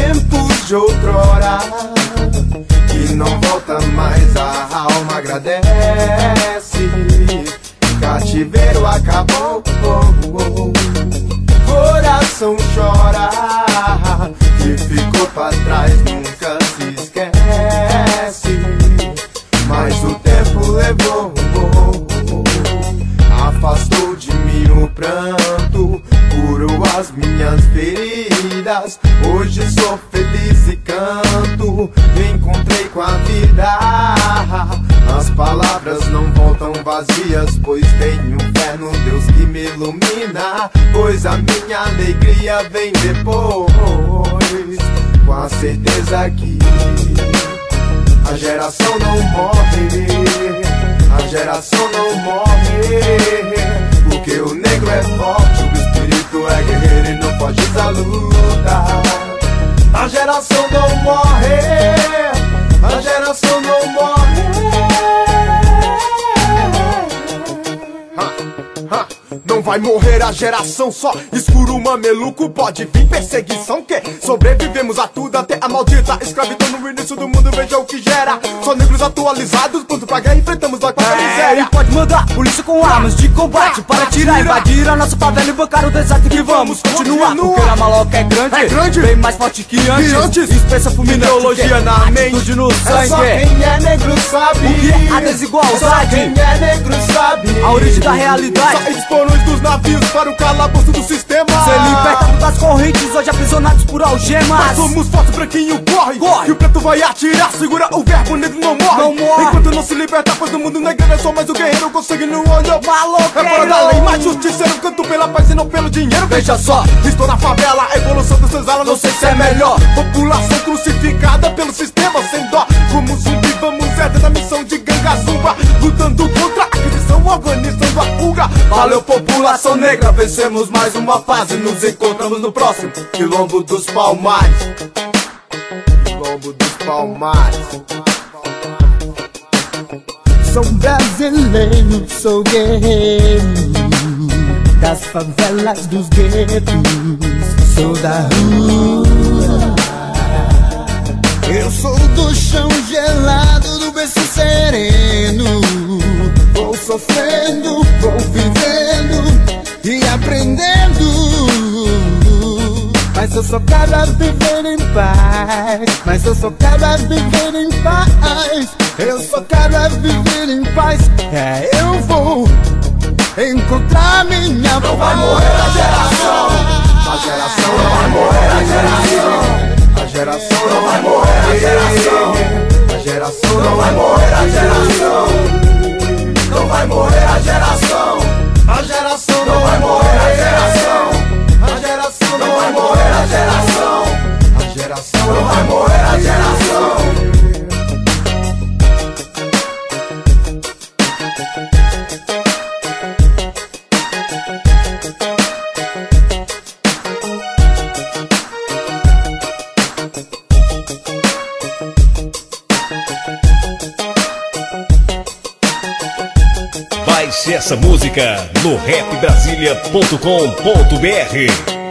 tempos de outrora que não volta mais. A alma agradece. Cativeiro acabou. Coração chora que ficou para trás nunca se esquece. Mas o tempo levou, afastou de mim o pranto. Curou as minhas feridas. Hoje sou feliz e canto. Encontrei com a vida. As palavras não voltam vazias, pois tenho fé no Deus que me ilumina. Pois a minha alegria vem depois. Com a certeza que a geração não morre. A geração não morre. Porque o negro é forte, pode da luta. A geração não morre. Vai morrer a geração só Escuro mameluco, pode vir perseguição Que sobrevivemos a tudo até a maldita escravidão no início do mundo Veja o que gera Só negros atualizados, pronto pra guerra Enfrentamos a quarta É, miséria e pode mandar polícia com armas de combate Para tirar, invadir a nossa favela e bancar o deserto que vamos continuar Continua. Porque a maloca é grande, É grande. bem mais forte que antes, Que antes. Espessa que é na mente. atitude no É só sangue quem é negro sabe O que é a É desigualdade? só quem é negro sabe A origem da realidade Só exporões dos navios para o calabouço do sistema Ser libertado das correntes, hoje aprisionados por algemas Nós somos fortes, branquinho corre. Corre. E o preto vai atirar, segura o verbo, negro não morre. Não morre. Enquanto não se libertar, pois no mundo negro é só mais o guerreiro consegue no olho. Maloqueiro. É fora da lei, mas justiceiro, canto pela paz e não pelo dinheiro. Veja só, Estou na favela, a evolução dos seus não sei se é melhor. População crucificada pelo sistema sem dó. Como zumbi, vamos é da missão de ganga zumba. Lutando Valeu população negra, vencemos mais uma fase. Nos encontramos no próximo Quilombo dos Palmares. Quilombo dos Palmares. Sou brasileiro, sou guerreiro. Das favelas dos guetos Sou da rua. Eu sou do chão gelado, do berço sereno. Vou sofrendo, eu só quero viver em paz. Mas eu só quero viver em paz. Eu só quero viver em paz. É, eu vou encontrar minha Não vai morrer a geração. A geração não vai morrer a geração. A geração não vai morrer a geração. A geração não vai morrer a geração. Não vai morrer a geração. A geração não vai morrer Baixe essa música no rapbrasilia.com.br